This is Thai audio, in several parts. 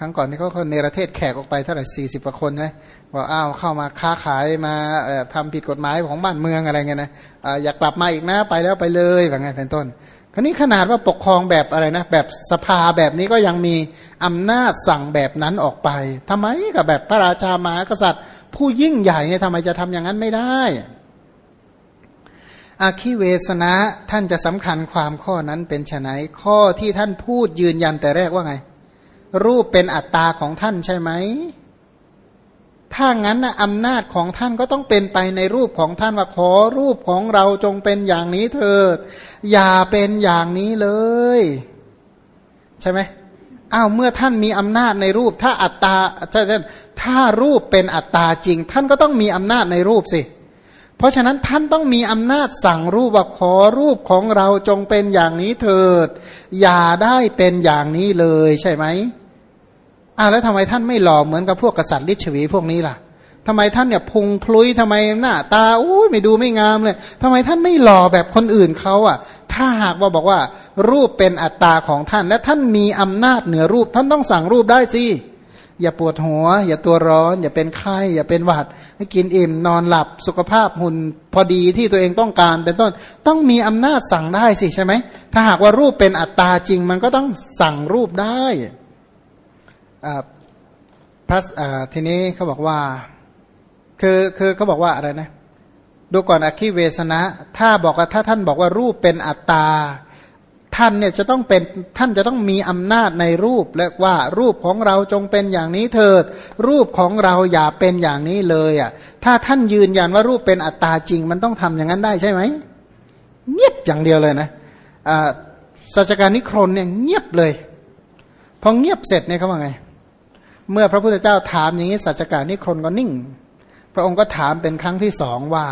ครั้งก่อนนี่เขาคนเนรเทศแขกออกไปเท่าไหร่สี่สิบกว่าคนใช่ไหมว่าอ้าวเข้ามาค้าขายมาทำผิดกฎหมายของบ้านเมืองอะไรเงี้ยนะอยากกลับมาอีกนะไปแล้วไปเลยแบบไงเป็นต้นคราวนี้ขนาดว่าปกครองแบบอะไรนะ แบบสภาแบบนี้ก็ยังมีอำนาจสั่งแบบนั้นออกไปทำไมกับแบบพระราชามหากษัตริย์ ผู้ยิ่งใหญ่เนี่ยทำไมจะทำอย่างนั้นไม่ได้อาคิเวสนะท่านจะสำคัญความข้อนั้นเป็นไฉนข้อที่ท่านพูดยืนยันแต่แรกว่าไง รูปเป็นอัตตาของท่านใช่ไหม ถ้างั้นนะอำนาจของท่านก็ต้องเป็นไปในรูปของท่านว่าขอรูปของเราจงเป็นอย่างนี้เถิด อย่าเป็นอย่างนี้เลย ใช่ไหมอ้าวเมื่อท่านมีอำนาจในรูป ถ้าอัตตาถ้ารูปเป็นอัตตาจริง ท่านก็ต้องมีอำนาจในรูปสิ เพราะฉะนั้นท่านต้องมีอำนาจสั่งรูปว่าขอรูปของเราจงเป็นอย่างนี้เถิด อย่าได้เป็นอย่างนี้เลยใช่ไหมอ้าวแล้วทำไมท่านไม่หล่อเหมือนกับพวกกษัตริย์ลิชวีพวกนี้ล่ะทำไมท่านเนี่ยพุงพลุยทำไมหน้าตาอุ้ยไม่ดูไม่งามเลยทำไมท่านไม่หล่อแบบคนอื่นเขาอะ ถ้าหากว่าบอกว่า รูปเป็นอัตตาของท่าน และท่านมีอำนาจเหนือรูป ท่านต้องสั่งรูปได้สิ อย่าปวดหัว อย่าตัวร้อน อย่าเป็นไข้อย่าเป็นหวัดให้กินอิ่มนอนหลับสุขภาพหุ่นพอดีที่ตัวเองต้องการเป็นต้น ต้องมีอำนาจสั่งได้สิใช่ไหมถ้าหากว่ารูปเป็นอัตตาจริง มันก็ต้องสั่งรูปได้พระทีนี้เขาบอกว่า คือคือเขาบอกว่าอะไรนะ ดูก่อนอคิเวสนะ ถ้าบอกว่าถ้าท่านบอกว่ารูปเป็นอัตตา ท่านเนี่ยจะต้องเป็นท่านจะต้องมีอำนาจในรูปและว่ารูปของเราจงเป็นอย่างนี้เถิด รูปของเราอย่าเป็นอย่างนี้เลยอะถ้าท่านยืนยันว่ารูปเป็นอัตตาจริง มันต้องทำอย่างนั้นได้ใช่ไหมเงียบอย่างเดียวเลยนะอ่าสัจการนิครนเนี่ยเงียบเลยพอเงียบเสร็จเนี่ยเขาว่าไง เมื่อพระพุทธเจ้าถามอย่างนี้สัจการนิครนก็นิ่ง พระองค์ก็ถามเป็นครั้งที่สองว่า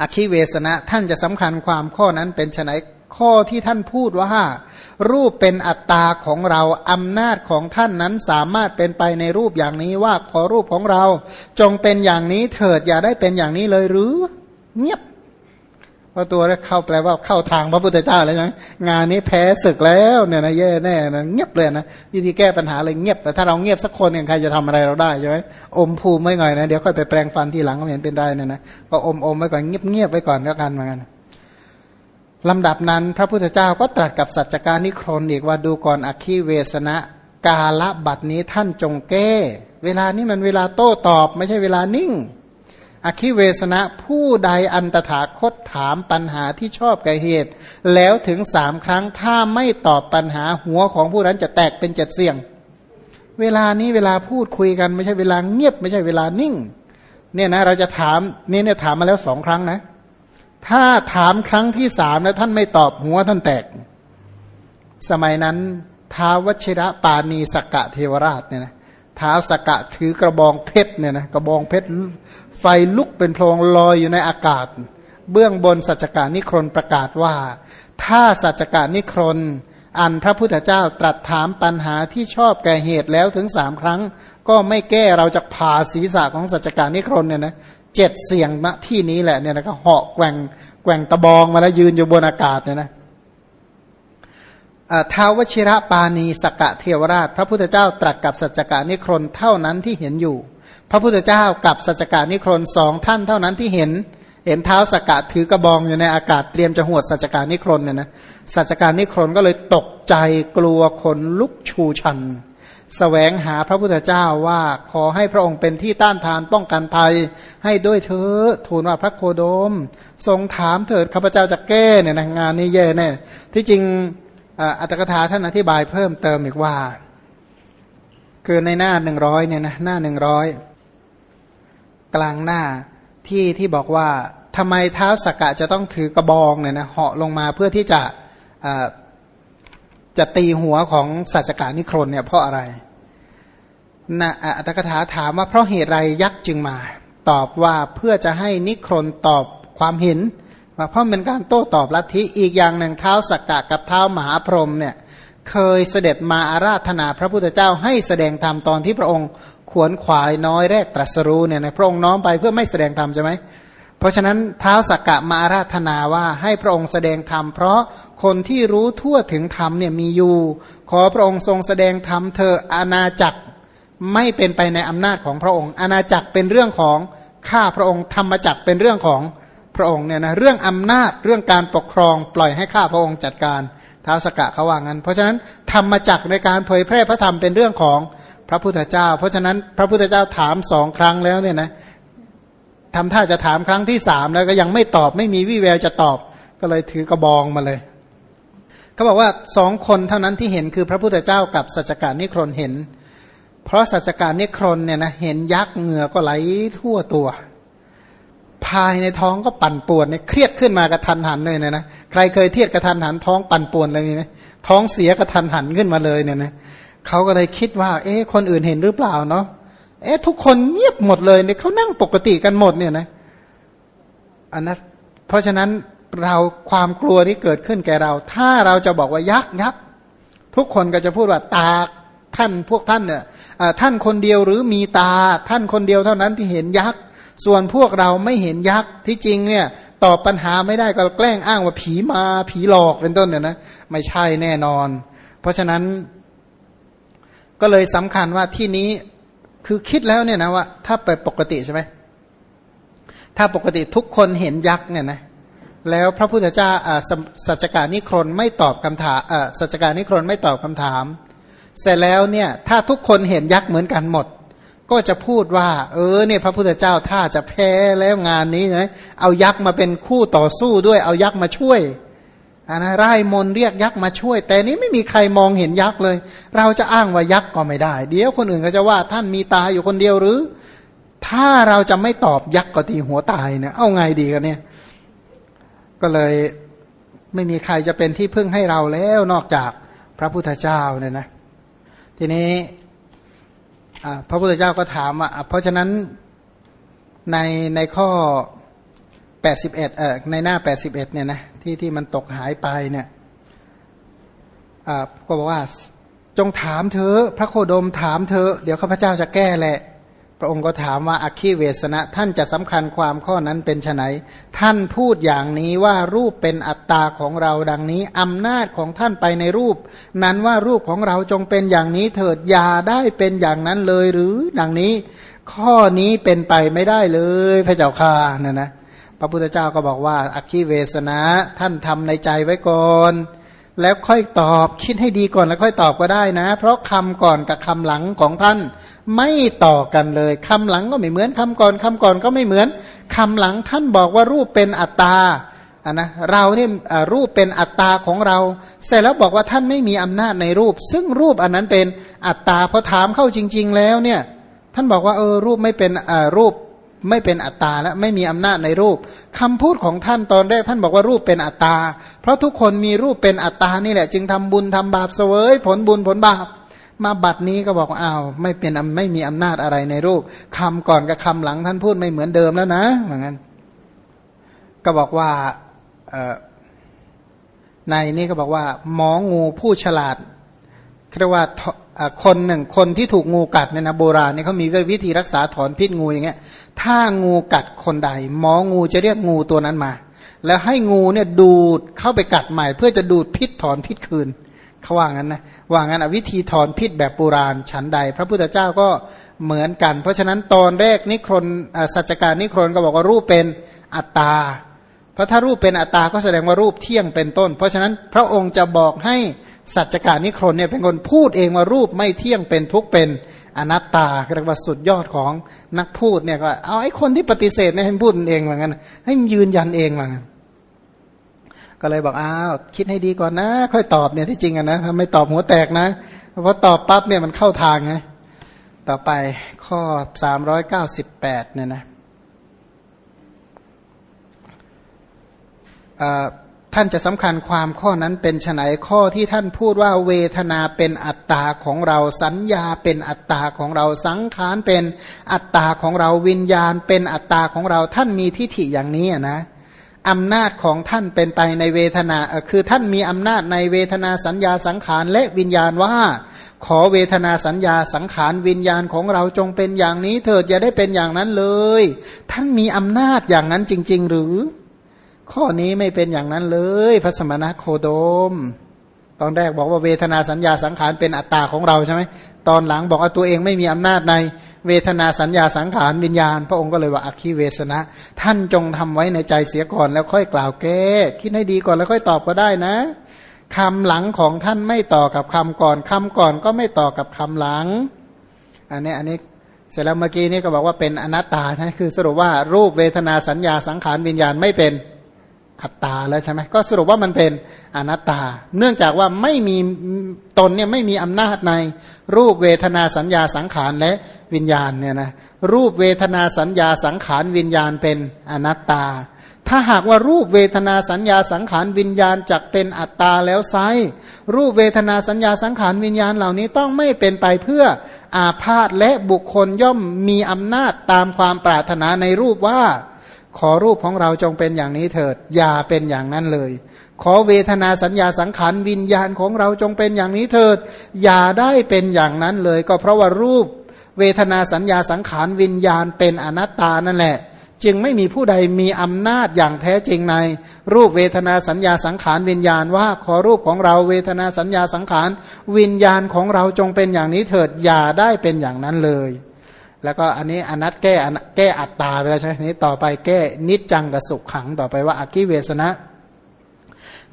อคิเวสนะท่านจะสำคัญความข้อนั้นเป็นไน ข้อที่ท่านพูดว่า รูปเป็นอัตตาของเราอำนาจของท่านนั้นสามารถเป็นไปในรูปอย่างนี้ว่าขอรูปของเรา จงเป็นอย่างนี้เถิดอย่าได้เป็นอย่างนี้เลยหรือ เงียบเพราะตัวเข้าแปลว่าเข้าทางพระพุทธเจ้าเลยนะงานนี้แพ้ศึกแล้วเนี่ยนะแย่แน่นะเงียบเลยนะวิธีแก้ปัญหาเลยเงียบแต่ถ้าเราเงียบสักคนเนี่ยใครจะทำอะไรเราได้ใช่ไหมอมภูมิไม่หน่อยนะเดี๋ยวค่อยไปแปลงฟันทีหลังก็เห็นเป็นได้นะนะก็อมอมไว้ก่อนเงียบเงียบไว้ก่อนก็กันเหมือนกัน ลำดับนั้นพระพุทธเจ้าก็ตรัสกับสัจจการนิครนอีกว่าดูก่อนอคีเวสนะกาละบัดนี้ท่านจงแก้ เวลานี้มันเวลาโต้ตอบ ไม่ใช่เวลานิ่ง อคิเวสนะผู้ใดอันตถาคตถามปัญหาที่ชอบแก่เหตุ แล้วถึงสามครั้งถ้าไม่ตอบปัญหาหัวของผู้นั้นจะแตกเป็นเจ็ดเสียง เวลานี้เวลาพูดคุยกันไม่ใช่เวลาเงียบ ไม่ใช่เวลานิ่ง เนี่ยนะเราจะถามนี่เนี่ยถามมาแล้วสองครั้งนะ ถ้าถามครั้งที่สามแล้วท่านไม่ตอบหัวท่านแตก สมัยนั้นท้าวชิระปาณีสกกะเทวราชเนี่ยนะท้าวสกกะถือกระบองเพชรเนี่ยนะกระบองเพชรไฟลุกเป็นโพลงลอยอยู่ในอากาศ เบื้องบนสัจการนิครนประกาศว่า ถ้าสัจการนิครนอันพระพุทธเจ้าตรัสถามปัญหาที่ชอบแก่เหตุแล้วถึงสามครั้ง ก็ไม่แก้เราจะผ่าศีรษะของสัจการนิครนเนี่ยนะ เจ็ดเสียงณที่นี้แหละเนี่ยนะก็เหาะแกว่งแกว่งตะบองมาแล้วยืนอยู่บนอากาศเนี่ยนะท้าวชิระปาณีสกะเทวราช พระพุทธเจ้าตรัสกับสัจจการนิครนเท่านั้นที่เห็นอยู่ พระพุทธเจ้ากับสัจจการนิครนสองท่านเท่านั้นที่เห็น เห็นเท้าสกะถือกระบองอยู่ในอากาศเตรียมจะหวดสัจการนิครนเนี่ยนะสัจการนิครนก็เลยตกใจกลัวขนลุกชูชัน แสวงหาพระพุทธเจ้าว่าขอให้พระองค์เป็นที่ต้านทานป้องกันภัย ให้ด้วยเธอทูลว่าพระโคโดม ทรงถามเถิดข้าพเจ้าจะแก้เนี่ยนะงานนี้แย่แน่ที่จริงอัตถกถาท่านอธิบายเพิ่มเติมอีกว่า คือในหน้าหนึ่งร้อยเนี่ยนะหน้าหนึ่งร้อยกลางหน้าที่ที่บอกว่าทำไมเท้าสกกะจะต้องถือกระบองเนี่ยนะเหาะลงมาเพื่อที่จะ จะตีหัวของสัจการนิครนเนี่ยเพราะอะไรนะอัตถกถาถามว่าเพราะเหตุไรยักษ์จึงมา ตอบว่าเพื่อจะให้นิครนตอบความเห็นว่าเพราะเป็นการโต้ตอบลัทธิอีกอย่างหนึ่งเท้าสักกะกับเท้ามหาพรหมเนี่ยเคยเสด็จมาอาราธนาพระพุทธเจ้าให้แสดงธรรมตอนที่พระองค์ขวนขวายน้อยแรกตรัสรู้เนี่ยนะพระองค์น้อมไปเพื่อไม่แสดงธรรมใช่ไหม เพราะฉะนั้นเท้าสักกะมาอาราธนาว่าให้พระองค์แสดงธรรม เพราะคนที่รู้ทั่วถึงธรรมเนี่ยมีอยู่ ขอพระองค์ทรงแสดงธรรมเธออาณาจักรไม่เป็นไปในอำนาจของพระองค์ อาณาจักรเป็นเรื่องของข้าพระองค์ธรรมจักรเป็นเรื่องของพระองค์เนี่ยนะเรื่องอำนาจเรื่องการปกครองปล่อยให้ข้าพระองค์จัดการท้าวสกะเขาว่างั้น เพราะฉะนั้นธรรมจักรในการเผยแพร่พระธรรมเป็นเรื่องของพระพุทธเจ้า เพราะฉะนั้นพระพุทธเจ้าถามสองครั้งแล้วเนี่ยนะ ทำท่าจะถามครั้งที่สามแล้วก็ยังไม่ตอบไม่มีวี่แววจะตอบ ก็เลยถือกระบองมาเลยเขาบอกว่าสองคนเท่านั้นที่เห็นคือพระพุทธเจ้ากับสัจการนิครนเห็น เพราะสัจการนิครนเนี่ยนะเห็นยักษ์เหงื่อก็ไหลทั่วตัว ภายในท้องก็ปั่นป่วนเนี่ยเครียดขึ้นมากระทันหันเลยเนี่ยนะใครเคยเทียดกระทันหันท้องปั่นป่วนเลยไหมท้องเสียกระทันหันขึ้นมาเลยเนี่ยนะเขาก็เลยคิดว่า เอ๊ะคนอื่นเห็นหรือเปล่าเนาะ เอ๊ะทุกคนเงียบหมดเลยเนี่ยเขานั่งปกติกันหมดเนี่ยนะอันนั้นเพราะฉะนั้นเราความกลัวที่เกิดขึ้นแก่เรา ถ้าเราจะบอกว่ายักษ์ยักษ์ทุกคนก็จะพูดว่าตาท่านพวกท่านเนี่ยท่านคนเดียวหรือมีตาท่านคนเดียวเท่านั้นที่เห็นยักษ์ส่วนพวกเราไม่เห็นยักษ์ที่จริงเนี่ยตอบปัญหาไม่ได้ก็แกล้งอ้างว่าผีมาผีหลอกเป็นต้นเนี่ยนะไม่ใช่แน่นอน เพราะฉะนั้นก็เลยสำคัญว่าที่นี้ คือคิดแล้วเนี่ยนะว่า ถ้าไปปกติใช่ไหมถ้าปกติทุกคนเห็นยักษ์เนี่ยนะแล้วพระพุทธเจ้าสัจการนิครนไม่ตอบคำถามสัจการนิครนไม่ตอบคำถาม เสร็จแล้วเนี่ยถ้าทุกคนเห็นยักษ์เหมือนกันหมด ก็จะพูดว่า เออเนี่ยพระพุทธเจ้าถ้าจะแพ้แล้วงานนี้นะเอายักษ์มาเป็นคู่ต่อสู้ด้วยเอายักษ์มาช่วย นะไร่มนเรียกยักษ์มาช่วย แต่นี้ไม่มีใครมองเห็นยักษ์เลย เราจะอ้างว่ายักษ์ก็ไม่ได้ เดี๋ยวคนอื่นก็จะว่าท่านมีตาอยู่คนเดียวหรือ ถ้าเราจะไม่ตอบยักษ์ก็ตีหัวตายเนี่ยเอาไงดีกันเนี่ย ก็เลยไม่มีใครจะเป็นที่พึ่งให้เราแล้วนอกจากพระพุทธเจ้าเนี่ยนะ ทีนี้พระพุทธเจ้าก็ถามว่าเพราะฉะนั้นในในข้อ 81เอ่อในหน้า 81เนี่ยนะ ที่ที่มันตกหายไปเนี่ยก็บอกว่าจงถามเธอพระโคดมถามเธอเดี๋ยวข้าพเจ้าจะแก้แหละ พระองค์ก็ถามว่าอักขีเวสนะ ท่านจะสำคัญความข้อนั้นเป็นไนท่านพูดอย่างนี้ว่ารูปเป็นอัตตาของเราดังนี้อำนาจของท่านไปในรูป นั้นว่ารูปของเราจงเป็นอย่างนี้เถิดอย่าได้เป็นอย่างนั้นเลยหรือดังนี้ ข้อนี้เป็นไปไม่ได้เลยพระเจ้าค่ะนะนะ พระพุทธเจ้าก็บอกว่าอักขีเวสนะท่านทำในใจไว้ก่อน แล้วค่อยตอบคิดให้ดีก่อนแล้วค่อยตอบก็ได้นะ เพราะคำก่อนกับคำหลังของท่านไม่ต่อกันเลยคำหลังก็ไม่เหมือนคำก่อนคำก่อนก็ไม่เหมือนคำหลังท่านบอกว่ารูปเป็นอัตตาอะนะเราเนี่ยรูปเป็นอัตตาของเรา เสร็จแล้วบอกว่าท่านไม่มีอำนาจในรูป ซึ่งรูปอันนั้นเป็นอัตตาพอถามเข้าจริง ๆ แล้วเนี่ย ท่านบอกว่าเออรูปไม่เป็นรูป ไม่เป็นอัตตาและไม่มีอำนาจในรูปคำพูดของท่านตอนแรกท่านบอกว่ารูปเป็นอัตตา เพราะทุกคนมีรูปเป็นอัตตานี่แหละ จึงทำบุญทำบาปเสวยผลบุญผลบาป มาบัดนี้ก็บอกอ้าวไม่เป็นไม่มีอำนาจอะไรในรูปคำก่อนกับคำหลังท่านพูดไม่เหมือนเดิมแล้วนะเหมือนกันก็บอกว่าในนี้ก็บอกว่า หมองูผู้ฉลาดเรียกว่า คนหนึ่งคนที่ถูกงูกัดเนี่ยนะโบราณเนี่ยเขามีวิธีรักษาถอนพิษงูอย่างเงี้ย ถ้างูกัดคนใด หมองูจะเรียกงูตัวนั้นมา แล้วให้งูเนี่ยดูดเข้าไปกัดใหม่ เพื่อจะดูดพิษถอนพิษคืนเขาว่างั้นนะว่างั้นวิธีถอนพิษแบบโบราณฉันใด พระพุทธเจ้าก็เหมือนกัน เพราะฉะนั้นตอนแรกนิครนสัจการนิครนก็บอกว่ารูปเป็นอัตตาเพราะถ้ารูปเป็นอัตตาก็แสดงว่ารูปเที่ยงเป็นต้น เพราะฉะนั้นพระองค์จะบอกให้ สัจจการนิครนเนี่ยเป็นคนพูดเองว่ารูปไม่เที่ยงเป็นทุกเป็นอนัตตาเรียกว่าสุดยอดของนักพูดเนี่ยก็เอาไอ้คนที่ปฏิเสธเนี่ยให้พูดเองเหมือนกันให้มันยืนยันเองเหมือนกันก็เลยบอกอ้าวคิดให้ดีก่อนนะ ค่อยตอบเนี่ยที่จริงอะนะถ้าไม่ตอบหัวแตกนะเพราะตอบปั๊บเนี่ยมันเข้าทางไงต่อไปข้อสามร้อยเก้าสิบแปดเนี่ยนะ ท่านจะสำคัญความข้อนั้นเป็นไฉนข้อที่ท่านพูดว่าเวทนาเป็นอัตตาของเราสัญญาเป็นอัตตาของเราสังขารเป็นอัตตาของเราวิญญาณ เป็นอัตตาของเราท่านมีทิฏฐิอย่างนี้นะอำนาจของท่านเป็นไปในเวทนาคือท่านมีอำนาจในเวทนาสัญญาสังขารและวิญญาณว่า ขอเวทนาสัญญาสังขารวิญญาณของเราจงเป็นอย่างนี้เถิดอย่าได้เป็นอย่างนั้นเลย ท่านมีอำนาจอย่างนั้นจริง ๆ หรือ ข้อนี้ไม่เป็นอย่างนั้นเลย พระสมณะโคโดม ตอนแรกบอกว่าเวทนาสัญญาสังขารเป็นอัตตาของเราใช่ไหมตอนหลังบอกว่าตัวเองไม่มีอำนาจในเวทนาสัญญาสังขารวิญญาณ พระองค์ก็เลยว่าอักขีเวสนะ ท่านจงทำไว้ในใจเสียก่อนแล้วค่อยกล่าวแก้คิดให้ดีก่อนแล้วค่อยตอบก็ได้นะคำหลังของท่านไม่ต่อกับคำก่อนคำก่อนก็ไม่ต่อกับคำหลัง อันนี้อันนี้เสร็จแล้วเมื่อกี้นี่ก็บอกว่าเป็นอนัตตาใช่คือสรุปว่ารูปเวทนาสัญญาสังขารวิญญาณไม่เป็น อัตตาแล้วใช่ไหมก็สรุปว่ามันเป็นอนัตตา เนื่องจากว่าไม่มีตนเนี่ยไม่มีอำนาจในรูปเวทนาสัญญาสังขารและวิญญาณเนี่ยนะรูปเวทนาสัญญาสังขารวิญญาณเป็นอนัตตา ถ้าหากว่ารูปเวทนาสัญญาสังขารวิญญาณจักเป็นอัตตาแล้วไซรูปเวทนาสัญญาสังขารวิญญาณเหล่านี้ต้องไม่เป็นไปเพื่ออาพาธและบุคคลย่อมมีอำนาจตามความปรารถนาในรูปว่า ขอรูปของเราจงเป็นอย่างนี้เถิด อย่าเป็นอย่างนั้นเลย ขอเวทนาสัญญาสังขารวิญญาณของเราจงเป็นอย่างนี้เถิด อย่าได้เป็นอย่างนั้นเลย ก็เพราะว่ารูป เวทนาสัญญาสังขารวิญญาณเป็นอนัตตานั่นแหละ จึงไม่มีผู้ใดมีอำนาจอย่างแท้จริงใน รูปเวทนาสัญญาสังขารวิญญาณว่าขอรูปของเราเวทนาสัญญาสังขารวิญญาณของเราจงเป็นอย่างนี้เถิด อย่าได้เป็นอย่างนั้นเลย แล้วก็อันนี้อนัตแก้แก้อัตตาไปแล้วใช่ไหมนี้ต่อไปแก้นิจจังกับสุขขังต่อไปว่าอากิเวสนะ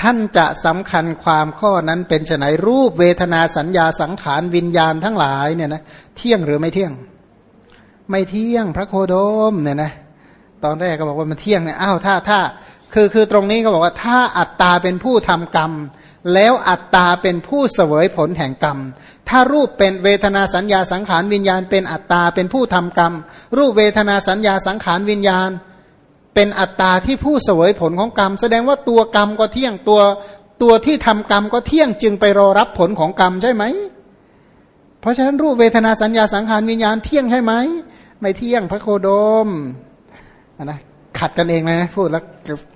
ท่านจะสำคัญความข้อนั้นเป็นไนรูปเวทนาสัญญาสังขารวิญญาณทั้งหลายเนี่ยนะเที่ยงหรือไม่เที่ยง ไม่เที่ยงพระโคโดมเนี่ยนะตอนแรกก็บอกว่ามันเที่ยงเนี่ยอ้าวถ้าถ้าคือคือตรงนี้ก็บอกว่าถ้าอัตตาเป็นผู้ทำกรรม แล้วอัตตาเป็นผู้เสวยผลแห่งกรรม ถ้ารูปเป็นเวทนาสัญญาสังขารวิญญาณ เป็นอัตตาเป็นผู้ทำกรรม รูปเวทนาสัญญาสังขารวิญญาณ เป็นอัตตาที่ผู้เสวยผลของกรรม แสดงว่าตัวกรรมก็เที่ยงตัวตัวที่ทำกรรมก็เที่ยงจึงไปรอรับผลของกรรมใช่ไหม เพราะฉะนั้นรูปเวทนาสัญญาสังขารวิญญาณเที่ยงใช่ไหม ไม่เที่ยงพระโคโดมนะ ขัดกันเองนะพูดแล้ว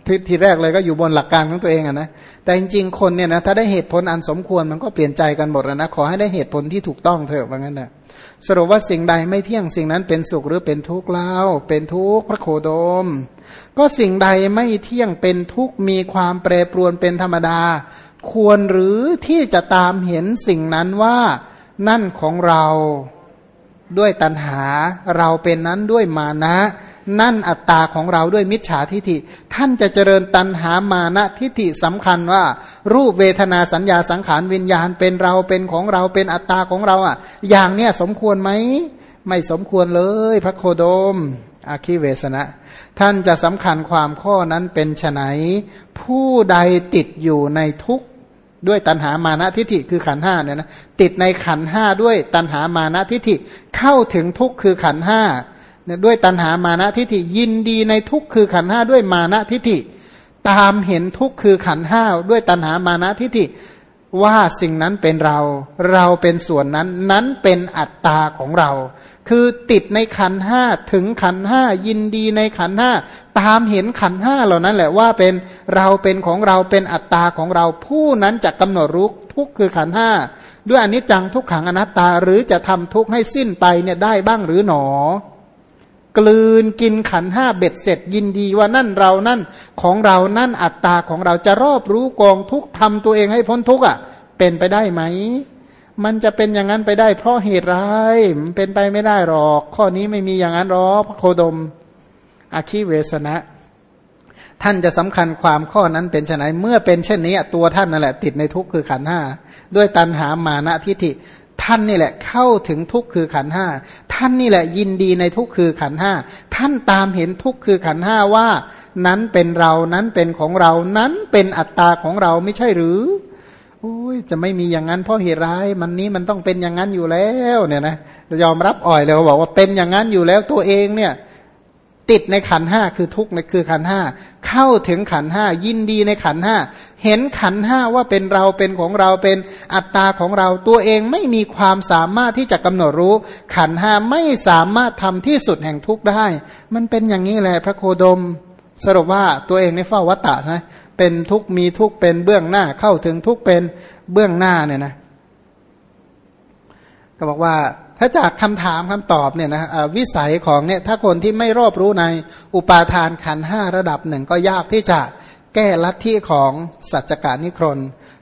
ทีทีแรกเลยก็อยู่บนหลักการของตัวเองอะนะแต่จริงๆคนเนี่ยนะถ้าได้เหตุผลอันสมควรมันก็เปลี่ยนใจกันหมดนะขอให้ได้เหตุผลที่ถูกต้องเถอะว่างั้นนะสรุปว่าสิ่งใดไม่เที่ยงสิ่งนั้นเป็นสุขหรือเป็นทุกข์เล่าเป็นทุกข์พระโคโดม ก็สิ่งใดไม่เที่ยงเป็นทุกข์มีความแปรปรวนเป็นธรรมดา ควรหรือที่จะตามเห็นสิ่งนั้นว่านั่นของเราด้วยตัณหาเราเป็นนั้นด้วยมานะ นั่นอัตตาของเราด้วยมิจฉาทิฐิ ท่านจะเจริญตัณหามานะทิฐิสำคัญว่า รูปเวทนาสัญญาสังขารวิญญาณเป็นเราเป็นของเราเป็นอัตตาของเราอะ อย่างเนี้ยสมควรไหมไม่สมควรเลยพระโคโดมอาคีเวสนะ ท่านจะสำคัญความข้อนั้นเป็นไฉนผู้ใดติดอยู่ในทุกข์ด้วยตัณหามานะทิฏฐิคือขันห้าเนี่ยนะติดในขันห้าด้วยตัณหามานะทิฏฐิเข้าถึงทุกข์คือขันห้า ด้วยตัณหามานะทิฏฐิยินดีในทุกคือขันห้าด้วยมานะทิฏฐิตามเห็นทุกคือขันห้าด้วยตัณหามานะทิฏฐิว่าสิ่งนั้นเป็นเรา เราเป็นส่วนนั้นนั้นเป็นอัตตาของเรา คือติดในขันห้าถึงขันห้ายินดีในขันห้าตามเห็นขันห้าเหล่านั้นแหละว่าเป็นเราเป็นของเราเป็นอัตตาของเรา ผู้นั้นจะกำหนดรู้ทุกคือขันห้าด้วยอนิจจังทุกขังอนัตตาหรือจะทำทุกข์ให้สิ้นไปเนี่ยได้บ้างหรือหนอ กลืนกินขันห้าเบ็ดเสร็จ ยินดีว่านั่นเรานั่นของเรานั่นอัตตาของเราจะรอบรู้กองทุกทำตัวเองให้พ้นทุกอะ เป็นไปได้ไหม มันจะเป็นอย่างนั้นไปได้ เพราะเหตุไรมันเป็นไปไม่ได้หรอก ข้อนี้ไม่มีอย่างนั้นหรอกพระโคดมอาคีเวสนะ ท่านจะสำคัญความข้อนั้นเป็นไนเมื่อเป็นเช่นนี้ตัวท่านนั่นแหละ ติดในทุกข์คือขันห้าด้วยตันหามานะทิฏฐิ ท่านนี่แหละเข้าถึงทุกข์คือขันห้าท่านนี่แหละยินดีในทุกข์คือขันห้าท่านตามเห็นทุกข์คือขันห้าว่า นั้นเป็นเรานั้นเป็นของเรา นั้นเป็นอัตตาของเราไม่ใช่หรือโอ้ยจะไม่มีอย่างนั้นเพราะเหตุร้ายมันนี้มันต้องเป็นอย่างนั้นอยู่แล้วเนี่ยนะยอมรับอ่อยเลยเขาบอกว่าเป็นอย่างนั้นอยู่แล้วตัวเองเนี่ย ติดในขันห้าคือทุกข์ในคือขันห้าเข้าถึงขันห้ายินดีในขันห้าเห็นขันห้าว่าเป็นเราเป็นของเราเป็นอัตตาของเราตัวเองไม่มีความสามารถที่จะกำหนดรู้ ขันห้าไม่สามารถทำที่สุดแห่งทุกข์ได้ มันเป็นอย่างนี้แหละพระโคดม สรุปว่าตัวเองในเฝ้าวัตตะนะเป็นทุกข์มีทุกข์เป็นเบื้องหน้าเข้าถึงทุกข์เป็นเบื้องหน้าเนี่ยนะก็บอกว่าถ้าจากคำถามคำตอบเนี่ยนะวิสัยของเนี่ยถ้าคนที่ไม่รอบรู้ในอุปาทานขันห้าระดับหนึ่งก็ยากที่จะแก้ลัทธิของสัจจการนิครน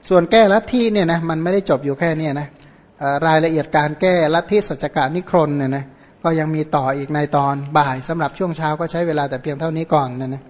ส่วนแก้ลัทธิเนี่ยนะมันไม่ได้จบอยู่แค่นี้นะรายละเอียดการแก้ลัทธิสัจจการนิครนเนี่ยนะก็ยังมีต่ออีกในตอนบ่ายสำหรับช่วงเช้าก็ใช้เวลาแต่เพียงเท่านี้ก่อนนะนะ